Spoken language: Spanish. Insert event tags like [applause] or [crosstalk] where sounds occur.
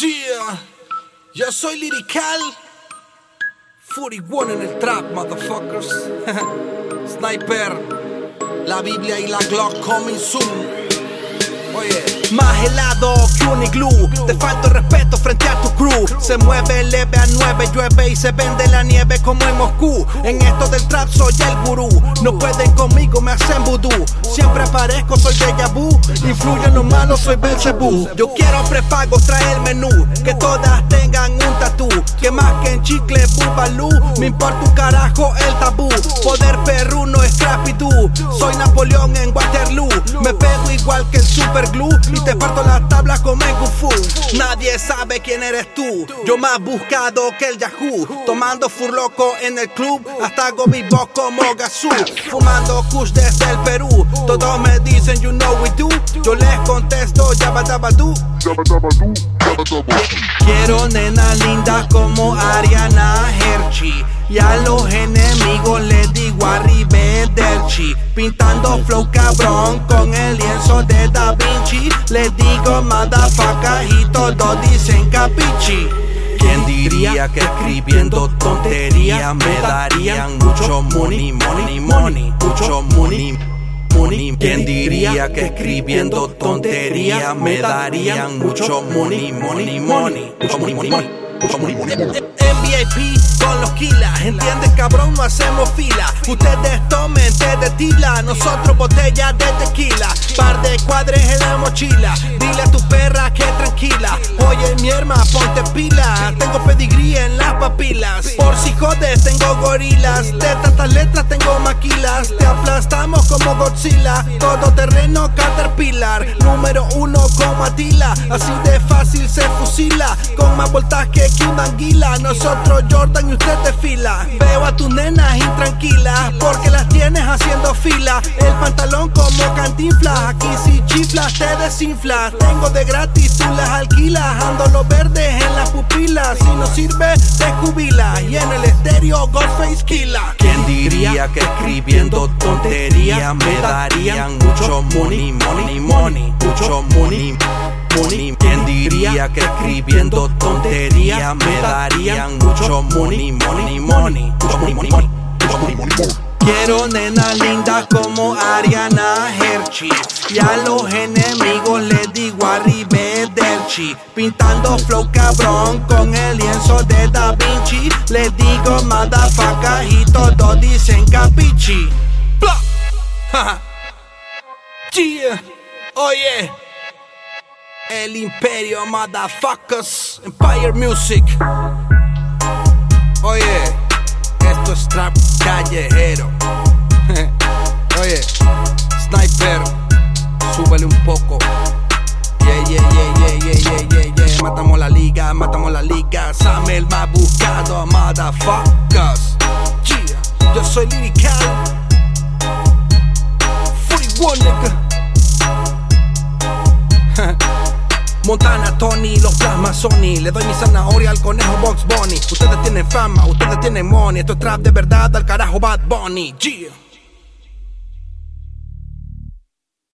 Yeah, yo soy Lirical. 41 en el trap, motherfuckers. [laughs] Sniper, la Biblia y la Glock coming soon. Más helado que un iglú. Te falta respeto frente a tu crew. Se mueve leve a nueve, llueve y se vende la nieve como en Moscú. En esto del trap soy el gurú. No pueden conmigo, me hacen vudú. Siempre aparezco, soy de vu. Influye lo malo, soy Belzebú. Yo quiero prepago, trae el menú. Que todas tengan un tatú. Que más que en chicle, bubalú. Me importa un carajo el tabú. Poder es tú. Soy Napoleón en Waterloo. Me pego igual que el super glue y te parto las tablas como en Kung Fu. Nadie sabe quién eres tú. Yo más buscado que el Yahoo. Tomando furloco en el club. Hasta hago mi voz como Gazú. Fumando kush desde el Perú. Todos me dicen you know we do. Yo les contesto yabba dabba do. Quiero nenas lindas como Ariana Hershey. Y a los enemigos les digo Pintando flow cabrón con el lienzo de Da Vinci Les digo motherfucker y todos dicen capichi ¿Quién diría que escribiendo tonterías me darían mucho money, money, money, mucho money? Money. ¿Quién diría que escribiendo tonterías me darían mucho money, money, money, mucho money, money, money? En VIP con los kilas, entiendes cabrón, no hacemos fila. Ustedes tomen té de tila, nosotros botellas de tequila. Par de cuadres en la mochila, dile a tu perra que tranquila. Oye mi hermana, ponte pila, tengo pedigrí en las papilas. Por si jodes, tengo gorilas, de tantas letras tengo maquilas. Te aplastamos como Godzilla, todo terreno Caterpillar. Número uno como Atila, así de fácil se fusila, con más voltaje que una anguila. Nosotros Jordan y usted de fila. Veo a tus nenas intranquilas porque las tienes haciendo fila. El pantalón como cantinflas. Aquí si chiflas te desinflas. Tengo de gratis, tú las alquilas. Ando los verdes en las pupilas. Si no sirve, te jubila. Y en el estéreo Ghostface Killa. ¿Quién diría que escribiendo tonterías me darían mucho money, money, money? Mucho money. ¿Quién diría que escribiendo tonterías me darían mucho money, money, money, mucho money, money, money, money, money, Quiero nenas lindas como Ariana Hershey. Y a los enemigos les digo arrivederci Pintando flow cabrón con el lienzo de Da Vinci. Les digo motherfucker y todos dicen capichi [laughs] Yeah, oye el Imperio, motherfuckers. Empire Music. Oye, esto es trap callejero. [laughs] Oye, Sniper, súbele un poco. Yeah, yeah, yeah, yeah, yeah, yeah, yeah, yeah. Matamos la liga, matamos la liga. Sam el más buscado, motherfuckers. Yeah, yo soy Lyrical. Montana, Tony, los plasmas Sony. Le doy mi zanahoria al conejo Box Bunny. Ustedes tienen fama, ustedes tienen money. Esto es trap de verdad al carajo Bad Bunny. Yeah.